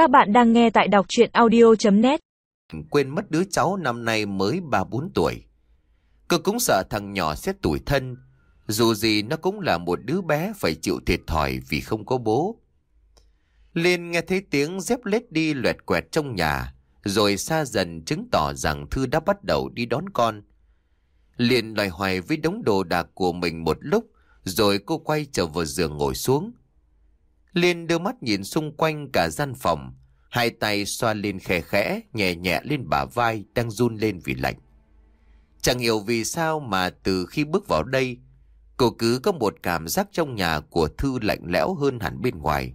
Các bạn đang nghe tại đọc chuyện audio.net Quên mất đứa cháu năm nay mới 3-4 tuổi. Cô cũng sợ thằng nhỏ sẽ tuổi thân. Dù gì nó cũng là một đứa bé phải chịu thiệt thòi vì không có bố. Liên nghe thấy tiếng dép lết đi loẹt quẹt trong nhà, rồi xa dần chứng tỏ rằng Thư đã bắt đầu đi đón con. Liên loài hoài với đống đồ đạc của mình một lúc, rồi cô quay trở vào giường ngồi xuống. Liên đưa mắt nhìn xung quanh cả gian phòng, hai tay xoa lên khẽ khẽ, nhẹ nhẹ lên bả vai đang run lên vì lạnh. Chẳng hiểu vì sao mà từ khi bước vào đây, cô cứ có một cảm giác trong nhà của Thư lạnh lẽo hơn hẳn bên ngoài,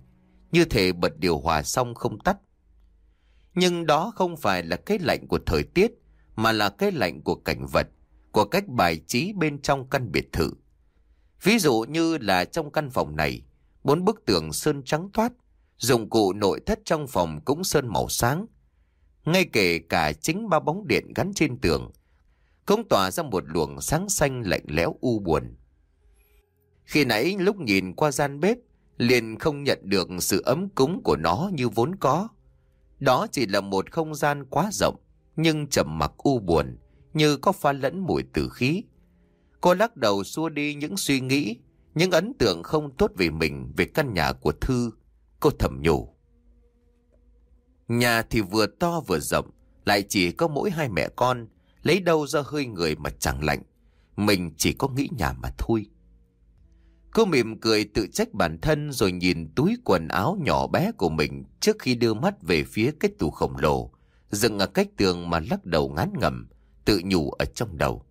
như thể bật điều hòa xong không tắt. Nhưng đó không phải là cái lạnh của thời tiết, mà là cái lạnh của cảnh vật, của cách bài trí bên trong căn biệt thự. Ví dụ như là trong căn phòng này, bốn bức tường sơn trắng toát, dụng cụ nội thất trong phòng cũng sơn màu sáng. Ngay kể cả chính ba bóng điện gắn trên tường, cũng tỏa ra một luồng sáng xanh lạnh lẽo u buồn. Khi nãy lúc nhìn qua gian bếp, liền không nhận được sự ấm cúng của nó như vốn có. Đó chỉ là một không gian quá rộng, nhưng trầm mặc u buồn, như có pha lẫn mùi tử khí. Cô lắc đầu xua đi những suy nghĩ, những ấn tượng không tốt về mình về căn nhà của Thư. Cô thầm nhủ. Nhà thì vừa to vừa rộng, lại chỉ có mỗi hai mẹ con, lấy đâu ra hơi người mà chẳng lạnh. Mình chỉ có nghĩ nhà mà thôi. Cô mỉm cười tự trách bản thân rồi nhìn túi quần áo nhỏ bé của mình trước khi đưa mắt về phía cái tủ khổng lồ, dựng ở cách tường mà lắc đầu ngán ngẩm tự nhủ ở trong đầu.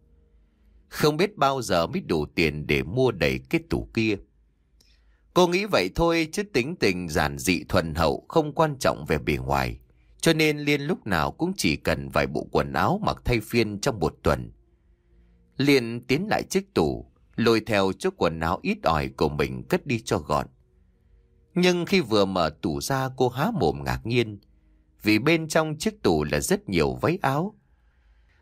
Không biết bao giờ mới đủ tiền để mua đầy cái tủ kia. Cô nghĩ vậy thôi chứ tính tình giản dị thuần hậu không quan trọng về bề ngoài. Cho nên Liên lúc nào cũng chỉ cần vài bộ quần áo mặc thay phiên trong một tuần. Liên tiến lại chiếc tủ, lôi theo chiếc quần áo ít ỏi của mình cất đi cho gọn. Nhưng khi vừa mở tủ ra cô há mồm ngạc nhiên, vì bên trong chiếc tủ là rất nhiều váy áo.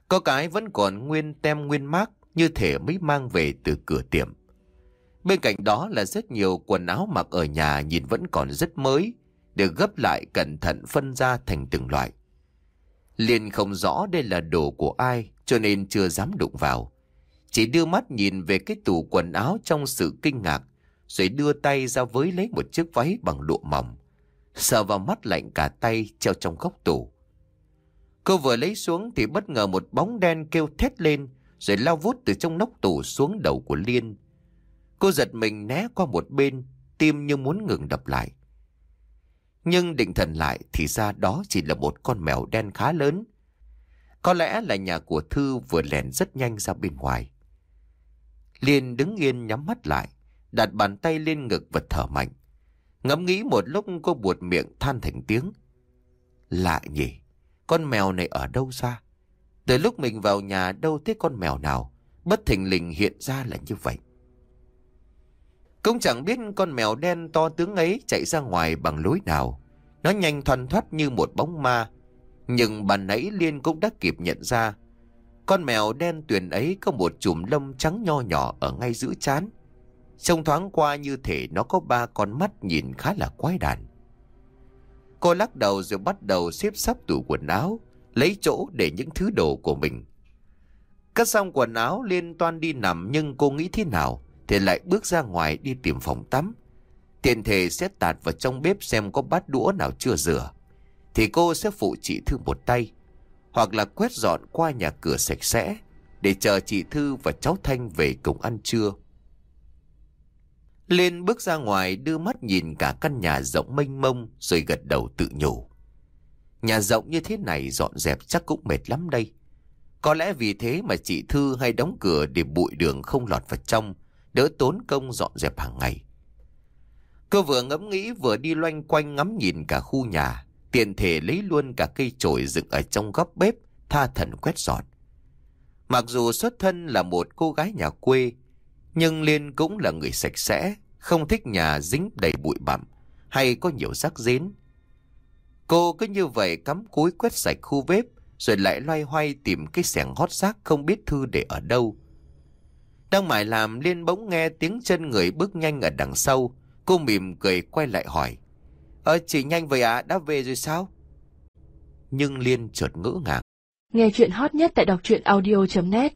Có cái vẫn còn nguyên tem nguyên mác như thể mới mang về từ cửa tiệm. Bên cạnh đó là rất nhiều quần áo mặc ở nhà nhìn vẫn còn rất mới, được gấp lại cẩn thận phân ra thành từng loại. Liên không rõ đây là đồ của ai cho nên chưa dám đụng vào. Chỉ đưa mắt nhìn về cái tủ quần áo trong sự kinh ngạc, rồi đưa tay ra với lấy một chiếc váy bằng lụa mỏng. Sờ vào mắt lạnh cả tay treo trong góc tủ. Cô vừa lấy xuống thì bất ngờ một bóng đen kêu thét lên, rồi lao vút từ trong nóc tủ xuống đầu của Liên. Cô giật mình né qua một bên, tim như muốn ngừng đập lại. Nhưng định thần lại thì ra đó chỉ là một con mèo đen khá lớn. Có lẽ là nhà của Thư vừa lèn rất nhanh ra bên ngoài. Liên đứng yên nhắm mắt lại, đặt bàn tay lên ngực và thở mạnh. Ngẫm nghĩ một lúc cô buột miệng than thành tiếng. Lạ nhỉ, con mèo này ở đâu ra? Từ lúc mình vào nhà đâu thấy con mèo nào, bất thình lình hiện ra là như vậy. Cũng chẳng biết con mèo đen to tướng ấy chạy ra ngoài bằng lối nào. Nó nhanh thoăn thoắt như một bóng ma. Nhưng bà nãy Liên cũng đã kịp nhận ra. Con mèo đen tuyền ấy có một chùm lông trắng nho nhỏ ở ngay giữa chán. Trông thoáng qua như thể nó có ba con mắt nhìn khá là quái đản. Cô lắc đầu rồi bắt đầu xếp sắp tủ quần áo, lấy chỗ để những thứ đồ của mình. Cất xong quần áo liên toan đi nằm, nhưng cô nghĩ thế nào thì lại bước ra ngoài đi tìm phòng tắm. Tiền thể sẽ tạt vào trong bếp xem có bát đũa nào chưa rửa. Thì cô sẽ phụ chị Thư một tay. Hoặc là quét dọn qua nhà cửa sạch sẽ để chờ chị Thư và cháu Thanh về cùng ăn trưa. Lên bước ra ngoài đưa mắt nhìn cả căn nhà rộng mênh mông rồi gật đầu tự nhủ. Nhà rộng như thế này dọn dẹp chắc cũng mệt lắm đây. Có lẽ vì thế mà chị Thư hay đóng cửa để bụi đường không lọt vào trong, đỡ tốn công dọn dẹp hàng ngày. Cô vừa ngẫm nghĩ vừa đi loanh quanh ngắm nhìn cả khu nhà, tiện thể lấy luôn cả cây chổi dựng ở trong góc bếp, tha thần quét dọn. Mặc dù xuất thân là một cô gái nhà quê, nhưng Liên cũng là người sạch sẽ, không thích nhà dính đầy bụi bặm hay có nhiều rác rến. Cô cứ như vậy cắm cúi quét sạch khu bếp, rồi lại loay hoay tìm cái xẻng hót xác không biết Thư để ở đâu. Đang mải làm Liên bỗng nghe tiếng chân người bước nhanh ở đằng sau. Cô mỉm cười quay lại hỏi. Ờ chị nhanh vậy à đã về rồi sao Nhưng Liên chợt ngỡ ngàng Nghe chuyện hot nhất tại đọc truyện audio.net